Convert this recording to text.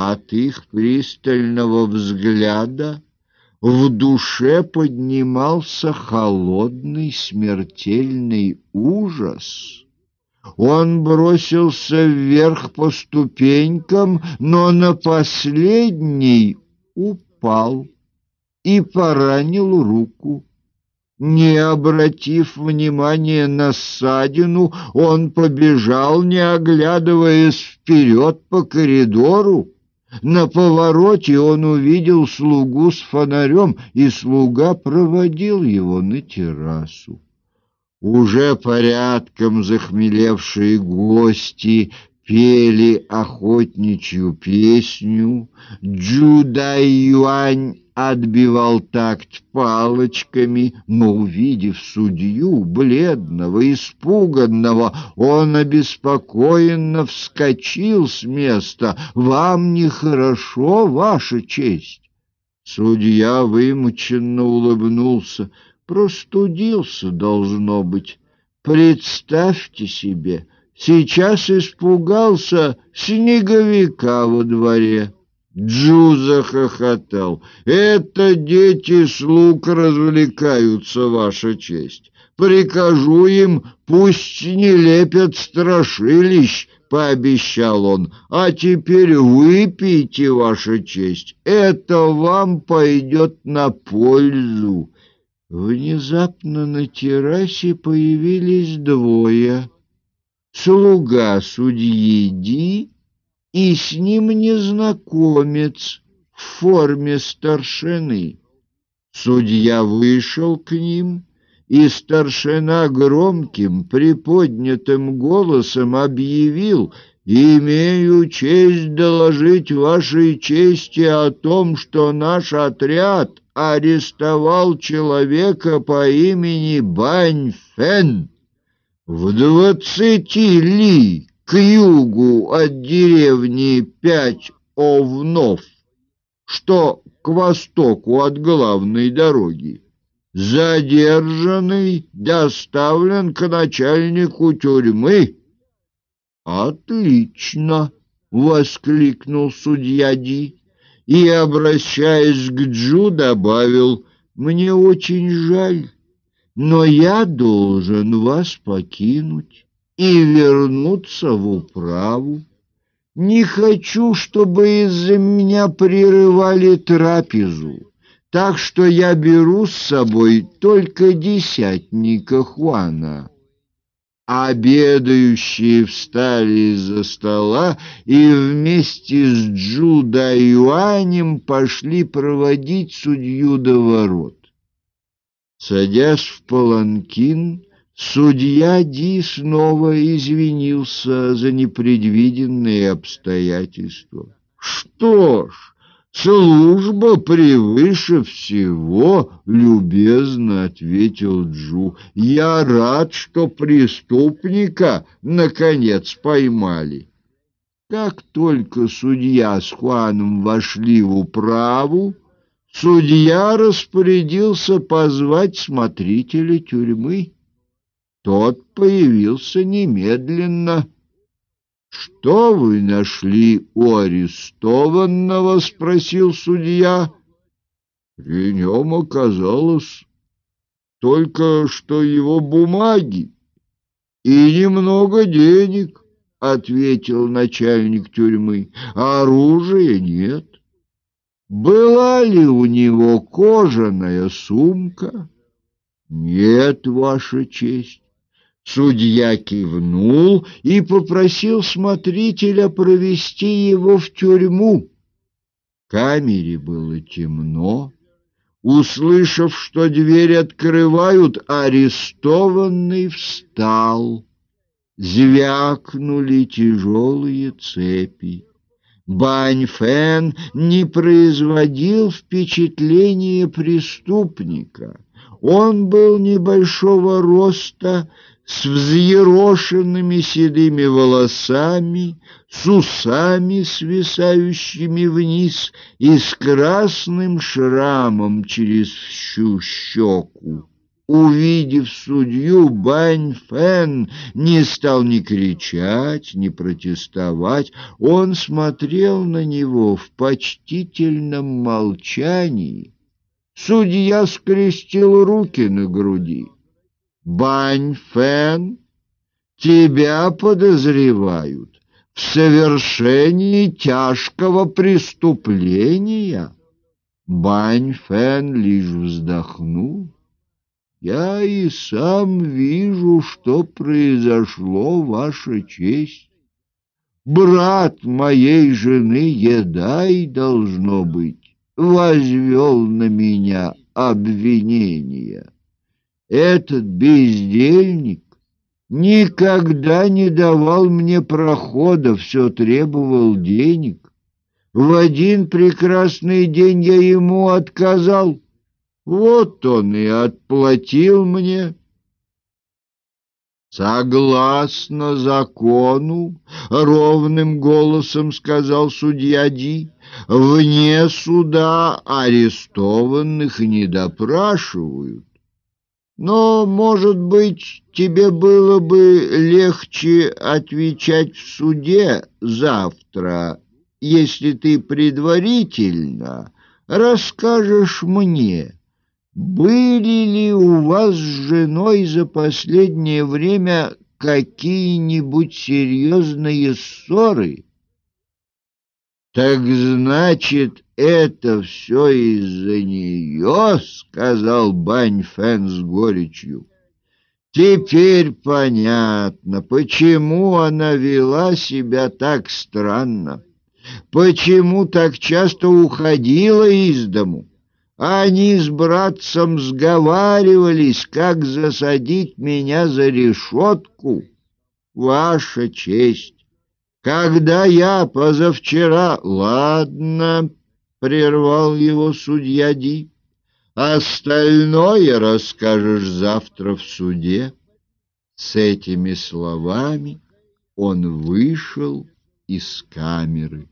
От их пристального взгляда в душе поднимался холодный смертельный ужас. Он бросился вверх по ступенькам, но на последний упал и поранил руку. Не обратив внимания на ссадину, он побежал, не оглядываясь вперед по коридору. На повороте он увидел слугу с фонарем, и слуга проводил его на террасу. Уже порядком захмелевшие гости пели охотничью песню. Джуда Юань отбивал такт палочками, но, увидев судью, бледного, испуганного, он обеспокоенно вскочил с места. «Вам нехорошо, Ваша честь?» Судья вымученно улыбнулся. «Простудился, должно быть. Представьте себе, сейчас испугался снеговика во дворе». Джу захохотал. «Это дети слуг развлекаются, ваша честь. Прикажу им, пусть не лепят страшилищ». — пообещал он, — «а теперь выпейте, ваша честь, это вам пойдет на пользу». Внезапно на террасе появились двое. Слуга судьи Ди и с ним незнакомец в форме старшины. Судья вышел к ним, и старшина громким, приподнятым голосом объявил «Имею честь доложить вашей чести о том, что наш отряд арестовал человека по имени Бань Фэн в двадцати ли к югу от деревни Пять Овнов, что к востоку от главной дороги. Задержанный доставлен к начальнику тюрьмы. Отлично, воскликнул судья Ди и, обращаясь к Джу, добавил: Мне очень жаль, но я должен вас покинуть и вернуться в управу. Не хочу, чтобы из-за меня прерывали трапезу, так что я беру с собой только десятника Хуана. Обедающие встали из-за стола и вместе с Джуда Юанем пошли проводить судью до ворот. Садясь в паланкин, Судья Ди снова извинился за непредвиденные обстоятельства. Что ж, служба превыше всего, любезно ответил Джу. Я рад, что преступника наконец поймали. Как только судья с Хуаном вошли в управу, судья распорядился позвать смотрителя тюрьмы. Тот появился немедленно. «Что вы нашли у арестованного?» — спросил судья. «При нем оказалось только что его бумаги и немного денег», — ответил начальник тюрьмы. «Оружия нет». «Была ли у него кожаная сумка?» «Нет, Ваша честь». Судья кивнул и попросил смотрителя провести его в тюрьму. В камере было темно. Услышав, что дверь открывают, арестованный встал. Звякнули тяжелые цепи. Бань Фэн не производил впечатления преступника. Он был небольшого роста, с взъерошенными седыми волосами, с усами, свисающими вниз, и с красным шрамом через всю щеку. Увидев судью, Бань Фэн не стал ни кричать, ни протестовать. Он смотрел на него в почтительном молчании. Судья скрестил руки на груди. «Бань Фэн, тебя подозревают в совершении тяжкого преступления». Бань Фэн лишь вздохнул. Я и сам вижу, что произошло, Ваша честь. Брат моей жены Едай, должно быть, возвел на меня обвинение. Этот бездельник никогда не давал мне прохода, все требовал денег. В один прекрасный день я ему отказал — вот он и отплатил мне. Согласно закону, ровным голосом сказал судья Ди, вне суда арестованных не допрашивают. Но, может быть, тебе было бы легче отвечать в суде завтра, если ты предварительно расскажешь мне, были ли у вас с женой за последнее время какие-нибудь серьезные ссоры? Так значит, это все из-за нее, сказал Бань Фэн с горечью. Теперь понятно, почему она вела себя так странно, почему так часто уходила из дому. Они с братцем сговаривались, как засадить меня за решетку. Ваша честь, когда я позавчера... Ладно, прервал его судья Ди. Остальное расскажешь завтра в суде. С этими словами он вышел из камеры.